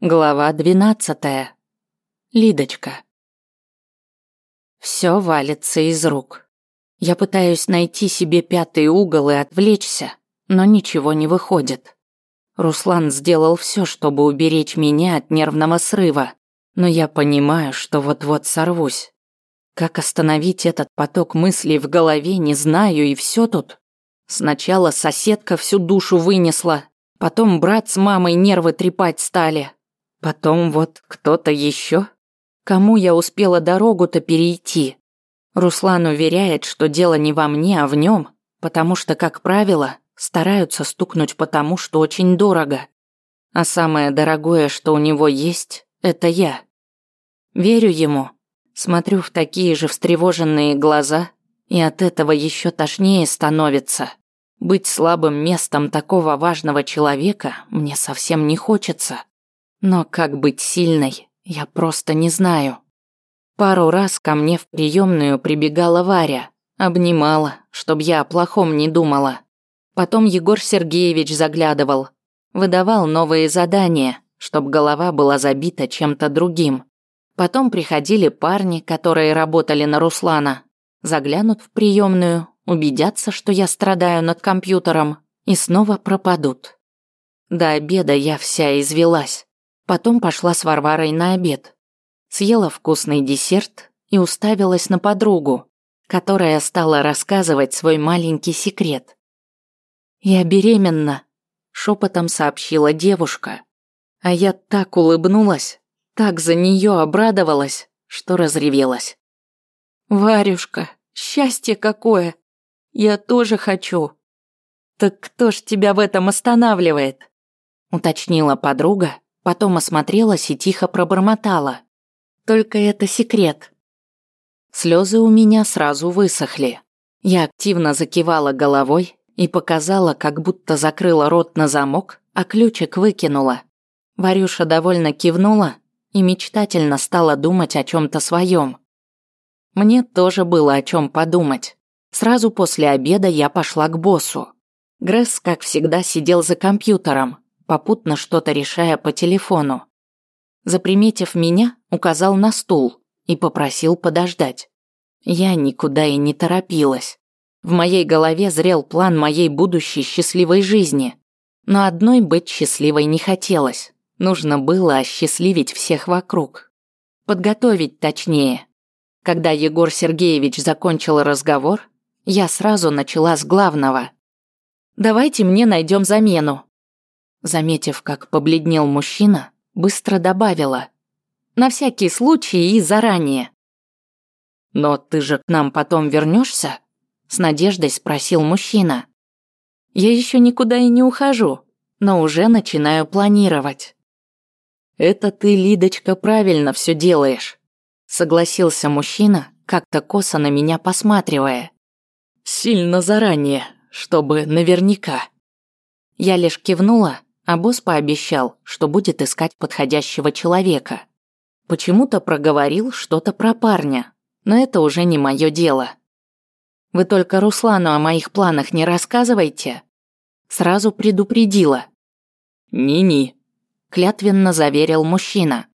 Глава двенадцатая. Лидочка. Все валится из рук. Я пытаюсь найти себе пятый угол и отвлечься, но ничего не выходит. Руслан сделал все, чтобы уберечь меня от нервного срыва, но я понимаю, что вот-вот сорвусь. Как остановить этот поток мыслей в голове, не знаю, и все тут. Сначала соседка всю душу вынесла, потом брат с мамой нервы трепать стали, Потом вот кто-то еще? Кому я успела дорогу-то перейти? Руслан уверяет, что дело не во мне, а в нем, потому что, как правило, стараются стукнуть потому, что очень дорого. А самое дорогое, что у него есть, это я. Верю ему, смотрю в такие же встревоженные глаза, и от этого еще тошнее становится. Быть слабым местом такого важного человека мне совсем не хочется. Но как быть сильной, я просто не знаю. Пару раз ко мне в приемную прибегала Варя, обнимала, чтоб я о плохом не думала. Потом Егор Сергеевич заглядывал, выдавал новые задания, чтоб голова была забита чем-то другим. Потом приходили парни, которые работали на Руслана, заглянут в приемную, убедятся, что я страдаю над компьютером, и снова пропадут. До обеда я вся извелась. Потом пошла с Варварой на обед. Съела вкусный десерт и уставилась на подругу, которая стала рассказывать свой маленький секрет. «Я беременна», – шепотом сообщила девушка. А я так улыбнулась, так за нее обрадовалась, что разревелась. «Варюшка, счастье какое! Я тоже хочу!» «Так кто ж тебя в этом останавливает?» – уточнила подруга, Потом осмотрелась и тихо пробормотала. Только это секрет. Слезы у меня сразу высохли. Я активно закивала головой и показала, как будто закрыла рот на замок, а ключик выкинула. Варюша довольно кивнула и мечтательно стала думать о чем-то своем. Мне тоже было о чем подумать. Сразу после обеда я пошла к боссу. Гресс, как всегда, сидел за компьютером, попутно что-то решая по телефону. Заприметив меня, указал на стул и попросил подождать. Я никуда и не торопилась. В моей голове зрел план моей будущей счастливой жизни. Но одной быть счастливой не хотелось. Нужно было осчастливить всех вокруг. Подготовить точнее. Когда Егор Сергеевич закончил разговор, я сразу начала с главного. «Давайте мне найдем замену», Заметив, как побледнел мужчина, быстро добавила. «На всякий случай и заранее». «Но ты же к нам потом вернешься? С надеждой спросил мужчина. «Я еще никуда и не ухожу, но уже начинаю планировать». «Это ты, Лидочка, правильно все делаешь», согласился мужчина, как-то косо на меня посматривая. «Сильно заранее, чтобы наверняка». Я лишь кивнула, а босс пообещал, что будет искать подходящего человека. Почему-то проговорил что-то про парня, но это уже не мое дело. Вы только Руслану о моих планах не рассказывайте. Сразу предупредила. «Ни-ни», – клятвенно заверил мужчина.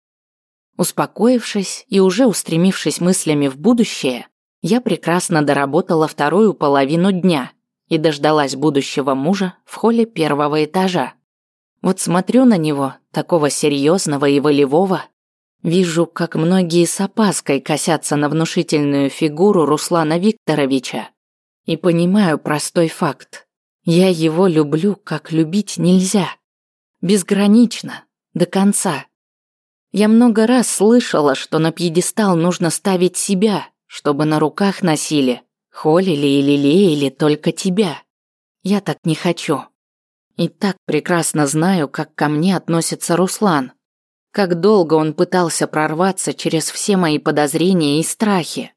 Успокоившись и уже устремившись мыслями в будущее, я прекрасно доработала вторую половину дня и дождалась будущего мужа в холле первого этажа. Вот смотрю на него, такого серьезного и волевого, вижу, как многие с опаской косятся на внушительную фигуру Руслана Викторовича, и понимаю простой факт. Я его люблю, как любить нельзя. Безгранично, до конца. Я много раз слышала, что на пьедестал нужно ставить себя, чтобы на руках носили, холили и лелеяли только тебя. Я так не хочу. И так прекрасно знаю, как ко мне относится Руслан. Как долго он пытался прорваться через все мои подозрения и страхи.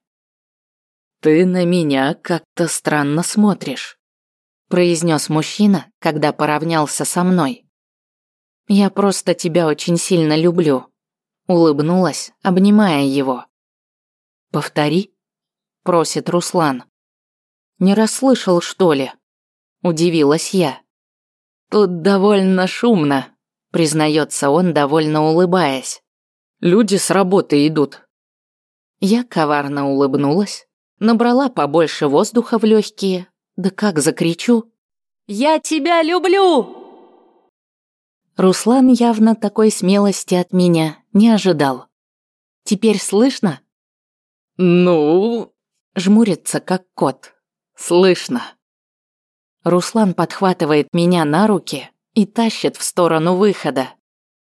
«Ты на меня как-то странно смотришь», – произнес мужчина, когда поравнялся со мной. «Я просто тебя очень сильно люблю», – улыбнулась, обнимая его. «Повтори», – просит Руслан. «Не расслышал, что ли?» – удивилась я. «Тут довольно шумно», – признается он, довольно улыбаясь. Люди с работы идут. Я коварно улыбнулась, набрала побольше воздуха в легкие, да как закричу. «Я тебя люблю!» Руслан явно такой смелости от меня не ожидал. Теперь слышно? Ну, жмурится как кот. Слышно. Руслан подхватывает меня на руки и тащит в сторону выхода.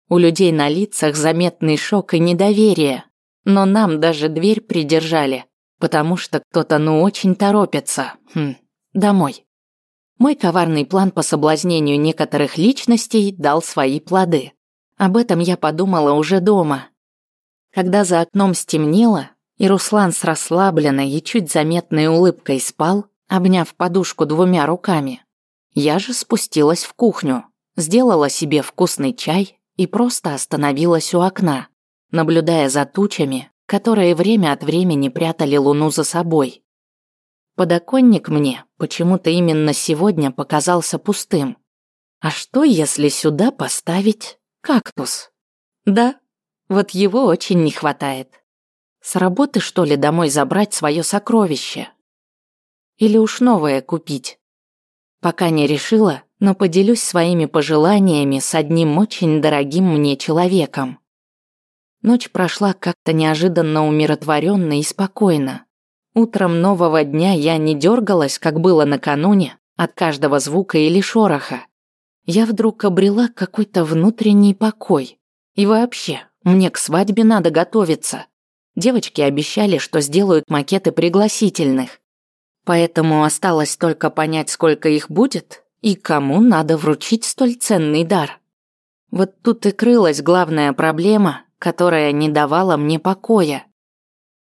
У людей на лицах заметный шок и недоверие, но нам даже дверь придержали, потому что кто-то ну очень торопится. Хм, домой. Мой коварный план по соблазнению некоторых личностей дал свои плоды. Об этом я подумала уже дома. Когда за окном стемнело, и Руслан с расслабленной и чуть заметной улыбкой спал, обняв подушку двумя руками, я же спустилась в кухню, сделала себе вкусный чай и просто остановилась у окна, наблюдая за тучами, которые время от времени прятали луну за собой. Подоконник мне почему-то именно сегодня показался пустым. А что, если сюда поставить кактус? Да, вот его очень не хватает. С работы, что ли, домой забрать свое сокровище? Или уж новое купить? Пока не решила, но поделюсь своими пожеланиями с одним очень дорогим мне человеком. Ночь прошла как-то неожиданно умиротворенно и спокойно. Утром нового дня я не дергалась, как было накануне, от каждого звука или шороха. Я вдруг обрела какой-то внутренний покой. И вообще, мне к свадьбе надо готовиться. Девочки обещали, что сделают макеты пригласительных. Поэтому осталось только понять, сколько их будет и кому надо вручить столь ценный дар. Вот тут и крылась главная проблема, которая не давала мне покоя.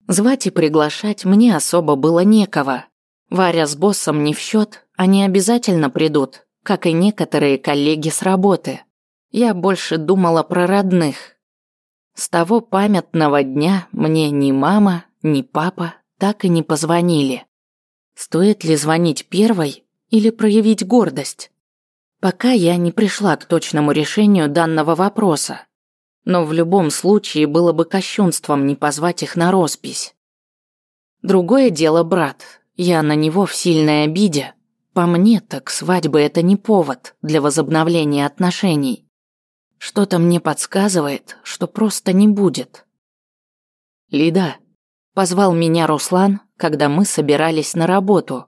Звать и приглашать мне особо было некого. Варя с боссом не в счет, они обязательно придут, как и некоторые коллеги с работы. Я больше думала про родных. С того памятного дня мне ни мама, ни папа так и не позвонили. Стоит ли звонить первой или проявить гордость? Пока я не пришла к точному решению данного вопроса. Но в любом случае было бы кощунством не позвать их на роспись. Другое дело брат. Я на него в сильной обиде. По мне так свадьба это не повод для возобновления отношений. Что-то мне подсказывает, что просто не будет. Лида, позвал меня Руслан, когда мы собирались на работу.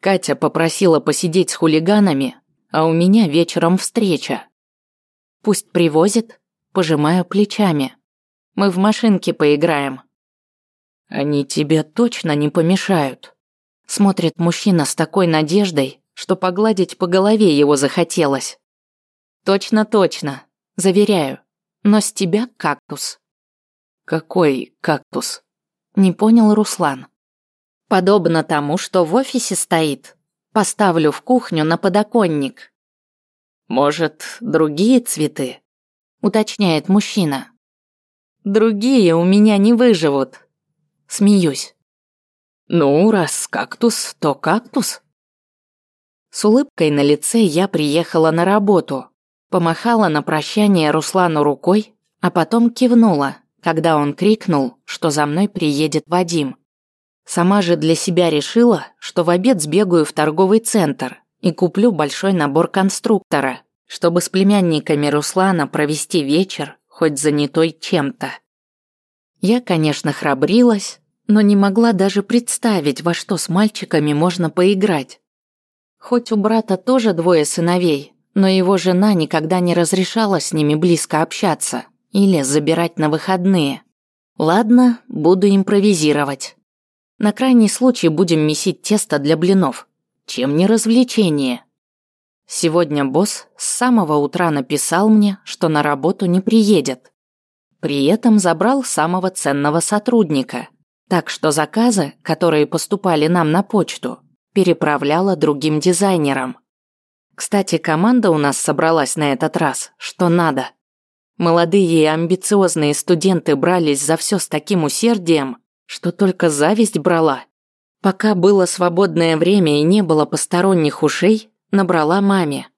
Катя попросила посидеть с хулиганами, а у меня вечером встреча. Пусть привозит, Пожимаю плечами. Мы в машинке поиграем. Они тебе точно не помешают. Смотрит мужчина с такой надеждой, что погладить по голове его захотелось. Точно-точно, заверяю. Но с тебя кактус. Какой кактус? Не понял Руслан. Подобно тому, что в офисе стоит. Поставлю в кухню на подоконник. Может, другие цветы? уточняет мужчина. Другие у меня не выживут. Смеюсь. Ну, раз кактус, то кактус. С улыбкой на лице я приехала на работу, помахала на прощание Руслану рукой, а потом кивнула, когда он крикнул, что за мной приедет Вадим. Сама же для себя решила, что в обед сбегаю в торговый центр и куплю большой набор конструктора, чтобы с племянниками Руслана провести вечер, хоть занятой чем-то. Я, конечно, храбрилась, но не могла даже представить, во что с мальчиками можно поиграть. Хоть у брата тоже двое сыновей, но его жена никогда не разрешала с ними близко общаться или забирать на выходные. Ладно, буду импровизировать. На крайний случай будем месить тесто для блинов. Чем не развлечение? Сегодня босс с самого утра написал мне, что на работу не приедет. При этом забрал самого ценного сотрудника. Так что заказы, которые поступали нам на почту, переправляла другим дизайнерам. Кстати, команда у нас собралась на этот раз, что надо. Молодые и амбициозные студенты брались за все с таким усердием, что только зависть брала. Пока было свободное время и не было посторонних ушей, набрала маме.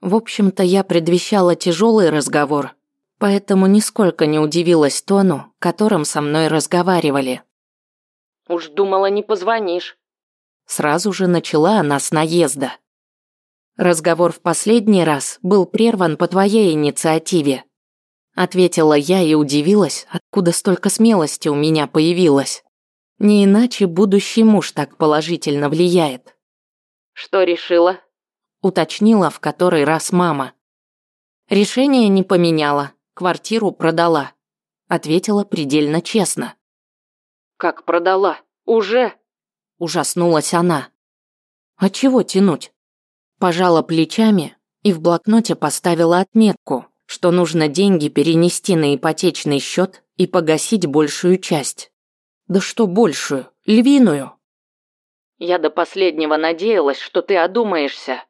В общем-то, я предвещала тяжелый разговор, поэтому нисколько не удивилась тону, которым со мной разговаривали. «Уж думала, не позвонишь». Сразу же начала она с наезда. Разговор в последний раз был прерван по твоей инициативе. Ответила я и удивилась, откуда столько смелости у меня появилось. Не иначе будущий муж так положительно влияет. Что решила? Уточнила в который раз мама. Решение не поменяла, квартиру продала. Ответила предельно честно. Как продала? Уже? Ужаснулась она. А чего тянуть? Пожала плечами и в блокноте поставила отметку, что нужно деньги перенести на ипотечный счет и погасить большую часть. Да что большую? Львиную. Я до последнего надеялась, что ты одумаешься.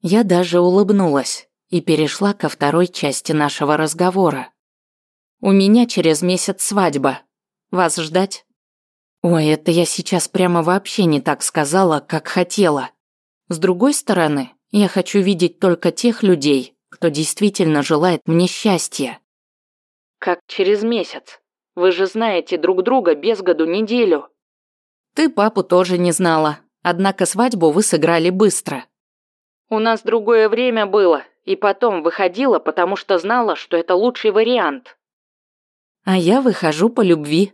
Я даже улыбнулась и перешла ко второй части нашего разговора. У меня через месяц свадьба. Вас ждать? Ой, это я сейчас прямо вообще не так сказала, как хотела. С другой стороны, я хочу видеть только тех людей, кто действительно желает мне счастья. Как через месяц? Вы же знаете друг друга без году неделю. Ты папу тоже не знала, однако свадьбу вы сыграли быстро. У нас другое время было, и потом выходила, потому что знала, что это лучший вариант. А я выхожу по любви.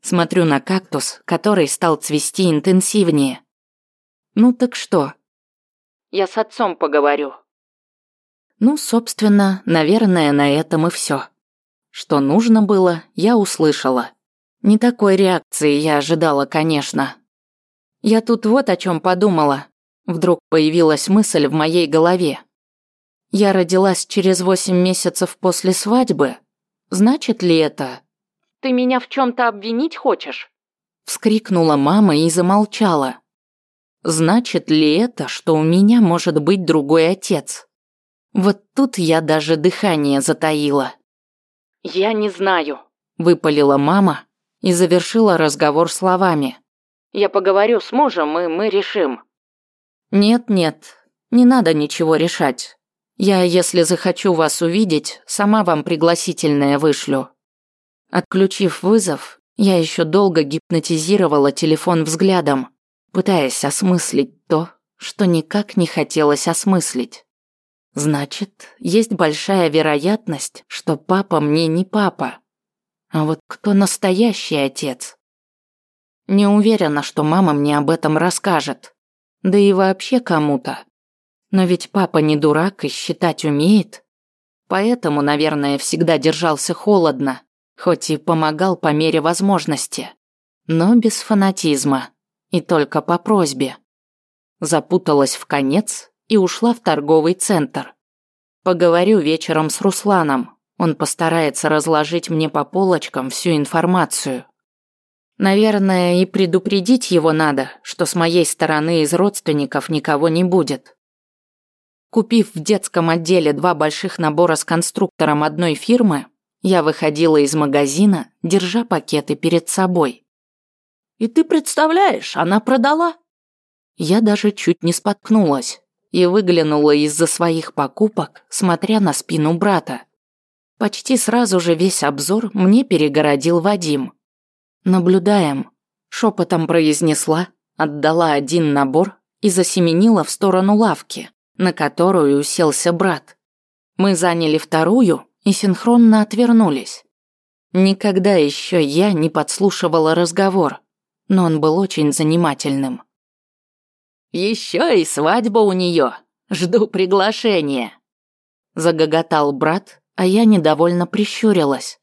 Смотрю на кактус, который стал цвести интенсивнее. Ну так что, я с отцом поговорю. Ну, собственно, наверное, на этом и все. Что нужно было, я услышала. Не такой реакции я ожидала, конечно. Я тут вот о чем подумала. Вдруг появилась мысль в моей голове. Я родилась через восемь месяцев после свадьбы. Значит ли это? Ты меня в чем-то обвинить хочешь? Вскрикнула мама и замолчала. Значит ли это, что у меня может быть другой отец? Вот тут я даже дыхание затаила. «Я не знаю», – выпалила мама и завершила разговор словами. «Я поговорю с мужем, и мы решим». «Нет-нет, не надо ничего решать. Я, если захочу вас увидеть, сама вам пригласительное вышлю». Отключив вызов, я еще долго гипнотизировала телефон взглядом, пытаясь осмыслить то, что никак не хотелось осмыслить. Значит, есть большая вероятность, что папа мне не папа. А вот кто настоящий отец? Не уверена, что мама мне об этом расскажет. Да и вообще кому-то. Но ведь папа не дурак и считать умеет. Поэтому, наверное, всегда держался холодно, хоть и помогал по мере возможности. Но без фанатизма. И только по просьбе. Запуталась в конец и ушла в торговый центр. Поговорю вечером с Русланом. Он постарается разложить мне по полочкам всю информацию. Наверное, и предупредить его надо, что с моей стороны из родственников никого не будет. Купив в детском отделе два больших набора с конструктором одной фирмы, я выходила из магазина, держа пакеты перед собой. И ты представляешь, она продала. Я даже чуть не споткнулась и выглянула из-за своих покупок, смотря на спину брата. Почти сразу же весь обзор мне перегородил Вадим. «Наблюдаем», – шепотом произнесла, отдала один набор и засеменила в сторону лавки, на которую уселся брат. Мы заняли вторую и синхронно отвернулись. Никогда еще я не подслушивала разговор, но он был очень занимательным. «Еще и свадьба у нее. Жду приглашения!» Загоготал брат, а я недовольно прищурилась.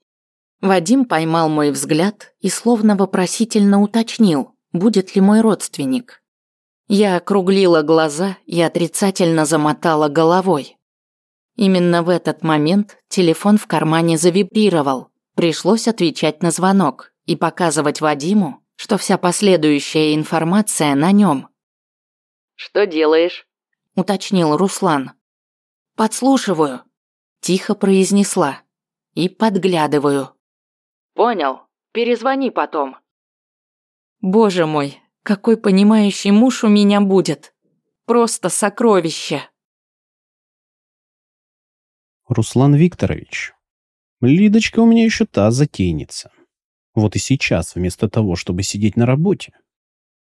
Вадим поймал мой взгляд и словно вопросительно уточнил, будет ли мой родственник. Я округлила глаза и отрицательно замотала головой. Именно в этот момент телефон в кармане завибрировал. Пришлось отвечать на звонок и показывать Вадиму, что вся последующая информация на нем. «Что делаешь?» – уточнил Руслан. «Подслушиваю», – тихо произнесла. «И подглядываю». «Понял. Перезвони потом». «Боже мой, какой понимающий муж у меня будет. Просто сокровище». Руслан Викторович, Лидочка у меня еще та затейница. Вот и сейчас, вместо того, чтобы сидеть на работе,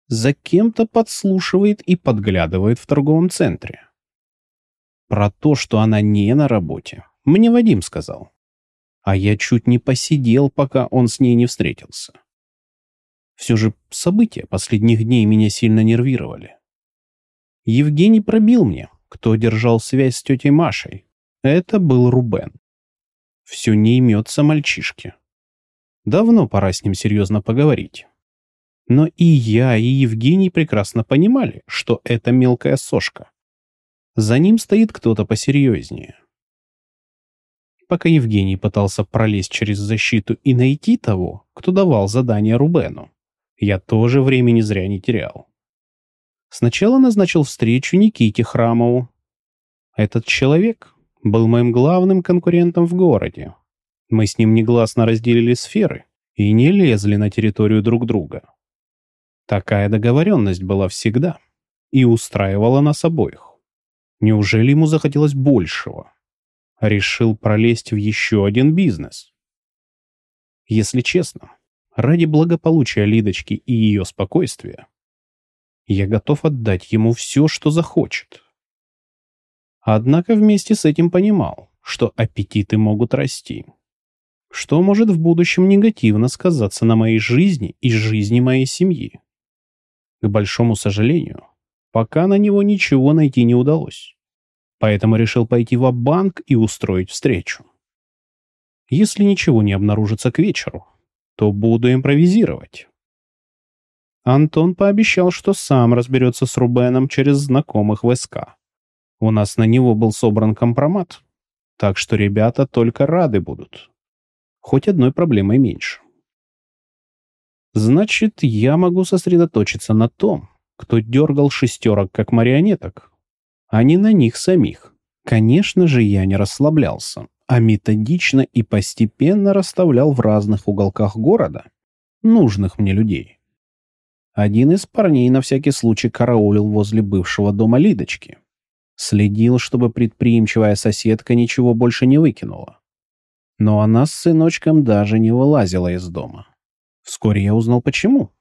за кем-то подслушивает и подглядывает в торговом центре. Про то, что она не на работе, мне Вадим сказал. А я чуть не посидел, пока он с ней не встретился. Все же события последних дней меня сильно нервировали. Евгений пробил мне, кто держал связь с тетей Машей. Это был Рубен. Все не имется мальчишки. Давно пора с ним серьезно поговорить. Но и я, и Евгений прекрасно понимали, что это мелкая сошка. За ним стоит кто-то посерьезнее. Пока Евгений пытался пролезть через защиту и найти того, кто давал задание Рубену, я тоже времени зря не терял. Сначала назначил встречу Никите Храмову. Этот человек был моим главным конкурентом в городе. Мы с ним негласно разделили сферы и не лезли на территорию друг друга. Такая договоренность была всегда и устраивала нас обоих. Неужели ему захотелось большего? Решил пролезть в еще один бизнес. Если честно, ради благополучия Лидочки и ее спокойствия, я готов отдать ему все, что захочет. Однако вместе с этим понимал, что аппетиты могут расти. Что может в будущем негативно сказаться на моей жизни и жизни моей семьи. К большому сожалению, пока на него ничего найти не удалось. Поэтому решил пойти в банк и устроить встречу. Если ничего не обнаружится к вечеру, то буду импровизировать. Антон пообещал, что сам разберется с Рубеном через знакомых в СК. У нас на него был собран компромат, так что ребята только рады будут. Хоть одной проблемой меньше. Значит, я могу сосредоточиться на том, кто дергал шестерок как марионеток, а не на них самих. Конечно же, я не расслаблялся, а методично и постепенно расставлял в разных уголках города нужных мне людей. Один из парней на всякий случай караулил возле бывшего дома Лидочки. Следил, чтобы предприимчивая соседка ничего больше не выкинула. Но она с сыночком даже не вылазила из дома. Вскоре я узнал, почему.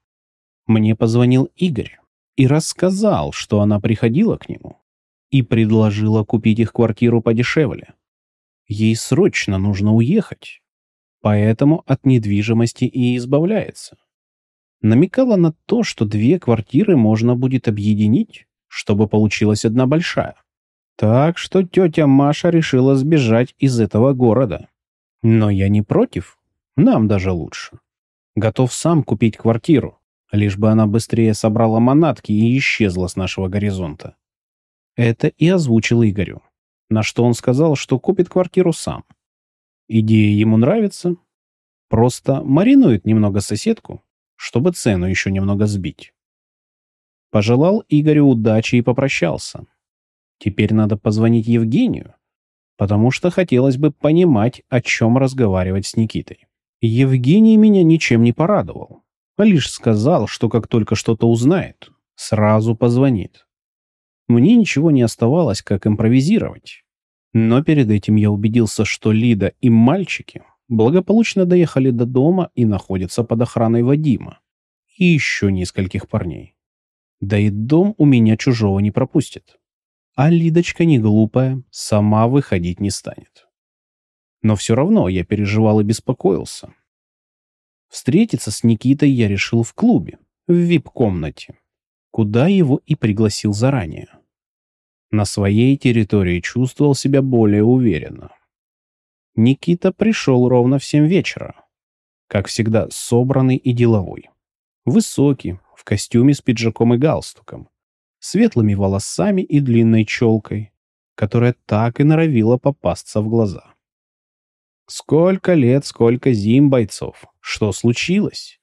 Мне позвонил Игорь и рассказал, что она приходила к нему и предложила купить их квартиру подешевле. Ей срочно нужно уехать, поэтому от недвижимости и избавляется. Намекала на то, что две квартиры можно будет объединить, чтобы получилась одна большая. Так что тетя Маша решила сбежать из этого города. Но я не против, нам даже лучше. Готов сам купить квартиру, лишь бы она быстрее собрала манатки и исчезла с нашего горизонта. Это и озвучил Игорю, на что он сказал, что купит квартиру сам. Идея ему нравится, просто маринует немного соседку, чтобы цену еще немного сбить. Пожелал Игорю удачи и попрощался. Теперь надо позвонить Евгению, потому что хотелось бы понимать, о чем разговаривать с Никитой. Евгений меня ничем не порадовал, а лишь сказал, что как только что-то узнает, сразу позвонит. Мне ничего не оставалось, как импровизировать. Но перед этим я убедился, что Лида и мальчики благополучно доехали до дома и находятся под охраной Вадима и еще нескольких парней. Да и дом у меня чужого не пропустит. А Лидочка не глупая, сама выходить не станет. Но все равно я переживал и беспокоился. Встретиться с Никитой я решил в клубе, в вип-комнате, куда его и пригласил заранее. На своей территории чувствовал себя более уверенно. Никита пришел ровно в семь вечера. Как всегда, собранный и деловой. Высокий, в костюме с пиджаком и галстуком, светлыми волосами и длинной челкой, которая так и норовила попасться в глаза. «Сколько лет, сколько зим, бойцов! Что случилось?»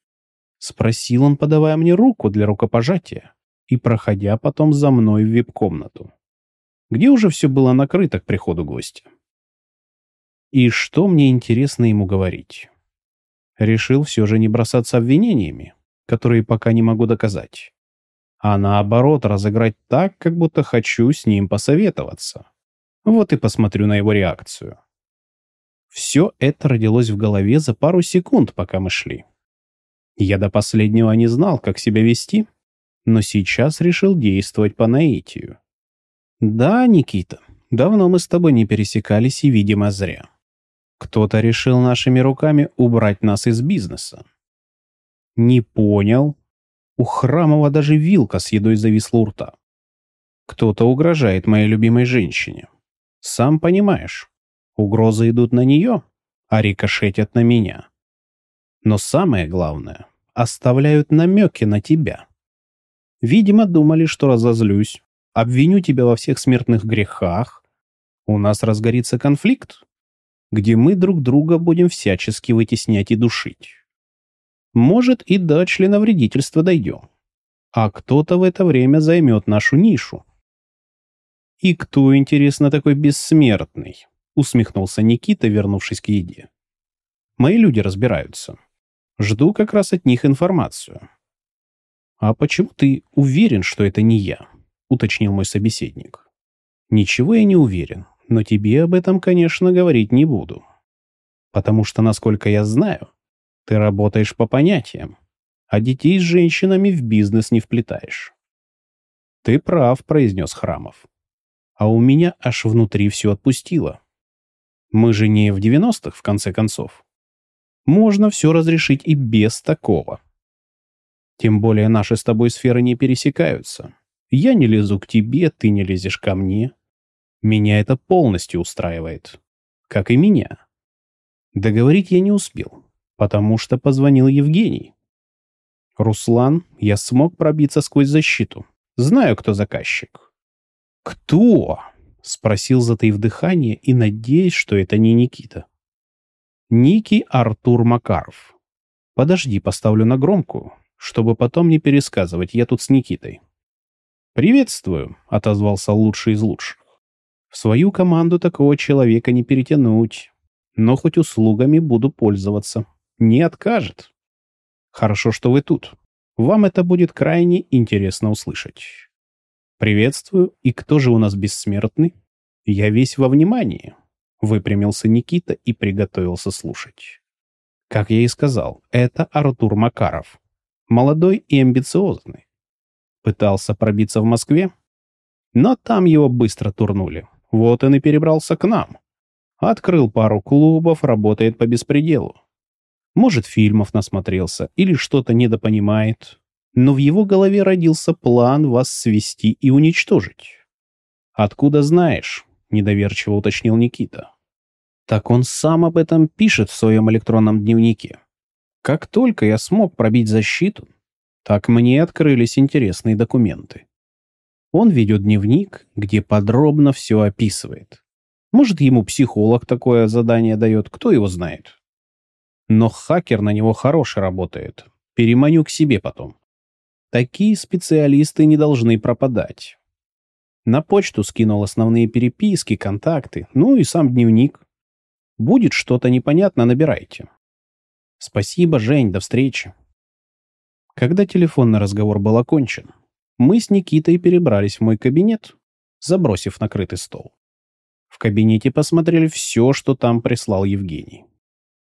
Спросил он, подавая мне руку для рукопожатия и проходя потом за мной в вип-комнату, где уже все было накрыто к приходу гостя. И что мне интересно ему говорить? Решил все же не бросаться обвинениями, которые пока не могу доказать, а наоборот разыграть так, как будто хочу с ним посоветоваться. Вот и посмотрю на его реакцию. Все это родилось в голове за пару секунд, пока мы шли. Я до последнего не знал, как себя вести, но сейчас решил действовать по наитию. Да, Никита, давно мы с тобой не пересекались и, видимо, зря. Кто-то решил нашими руками убрать нас из бизнеса. Не понял. У Храмова даже вилка с едой зависла у рта. Кто-то угрожает моей любимой женщине. Сам понимаешь, угрозы идут на нее, а рикошетят на меня. Но самое главное, оставляют намеки на тебя. Видимо, думали, что разозлюсь, обвиню тебя во всех смертных грехах. У нас разгорится конфликт, где мы друг друга будем всячески вытеснять и душить. Может, и до членовредительства дойдем. А кто-то в это время займет нашу нишу. «И кто, интересно, такой бессмертный?» — усмехнулся Никита, вернувшись к еде. «Мои люди разбираются. Жду как раз от них информацию». «А почему ты уверен, что это не я?» — уточнил мой собеседник. «Ничего я не уверен, но тебе об этом, конечно, говорить не буду. Потому что, насколько я знаю, ты работаешь по понятиям, а детей с женщинами в бизнес не вплетаешь». «Ты прав», — произнес Храмов а у меня аж внутри все отпустило. Мы же не в 90-х, в конце концов. Можно все разрешить и без такого. Тем более наши с тобой сферы не пересекаются. Я не лезу к тебе, ты не лезешь ко мне. Меня это полностью устраивает. Как и меня. Договорить я не успел, потому что позвонил Евгений. Руслан, я смог пробиться сквозь защиту. Знаю, кто заказчик. «Кто?» — спросил, затаив дыхание и надеясь, что это не Никита. «Ники Артур Макаров. Подожди, поставлю на громкую, чтобы потом не пересказывать, я тут с Никитой». «Приветствую», — отозвался лучший из лучших. «В свою команду такого человека не перетянуть, но хоть услугами буду пользоваться. Не откажет». «Хорошо, что вы тут. Вам это будет крайне интересно услышать». «Приветствую. И кто же у нас бессмертный?» «Я весь во внимании», — выпрямился Никита и приготовился слушать. Как я и сказал, это Артур Макаров. Молодой и амбициозный. Пытался пробиться в Москве, но там его быстро турнули. Вот он и перебрался к нам. Открыл пару клубов, работает по беспределу. Может, фильмов насмотрелся или что-то недопонимает но в его голове родился план вас свести и уничтожить. «Откуда знаешь?» — недоверчиво уточнил Никита. «Так он сам об этом пишет в своем электронном дневнике. Как только я смог пробить защиту, так мне открылись интересные документы. Он ведет дневник, где подробно все описывает. Может, ему психолог такое задание дает, кто его знает. Но хакер на него хороший работает. Переманю к себе потом. Такие специалисты не должны пропадать. На почту скинул основные переписки, контакты, ну и сам дневник. Будет что-то непонятно, набирайте. Спасибо, Жень, до встречи. Когда телефонный разговор был окончен, мы с Никитой перебрались в мой кабинет, забросив накрытый стол. В кабинете посмотрели все, что там прислал Евгений.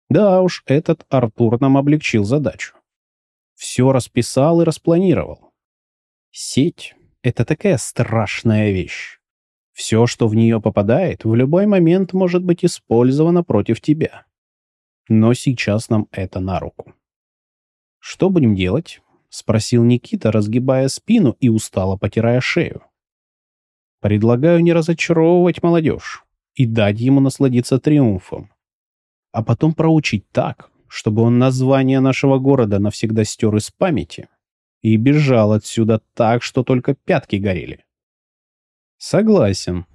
Да уж, этот Артур нам облегчил задачу. Все расписал и распланировал. Сеть — это такая страшная вещь. Все, что в нее попадает, в любой момент может быть использовано против тебя. Но сейчас нам это на руку. «Что будем делать?» — спросил Никита, разгибая спину и устало потирая шею. «Предлагаю не разочаровывать молодежь и дать ему насладиться триумфом, а потом проучить так, чтобы он название нашего города навсегда стер из памяти и бежал отсюда так, что только пятки горели. Согласен.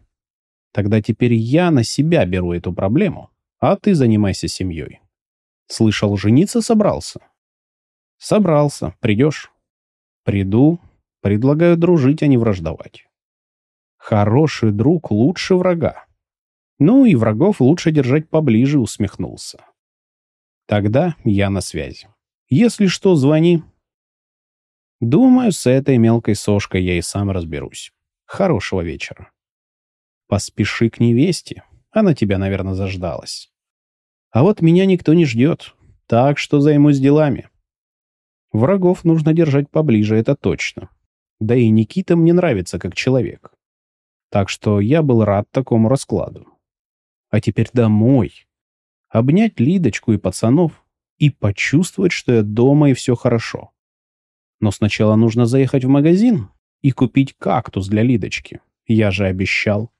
Тогда теперь я на себя беру эту проблему, а ты занимайся семьей. Слышал, жениться собрался? Собрался. Придешь? Приду. Предлагаю дружить, а не враждовать. Хороший друг лучше врага. Ну и врагов лучше держать поближе, усмехнулся. Тогда я на связи. Если что, звони. Думаю, с этой мелкой сошкой я и сам разберусь. Хорошего вечера. Поспеши к невесте. Она тебя, наверное, заждалась. А вот меня никто не ждет, так что займусь делами. Врагов нужно держать поближе, это точно. Да и Никита мне нравится как человек. Так что я был рад такому раскладу. А теперь домой. Обнять Лидочку и пацанов и почувствовать, что я дома и все хорошо. Но сначала нужно заехать в магазин и купить кактус для Лидочки. Я же обещал.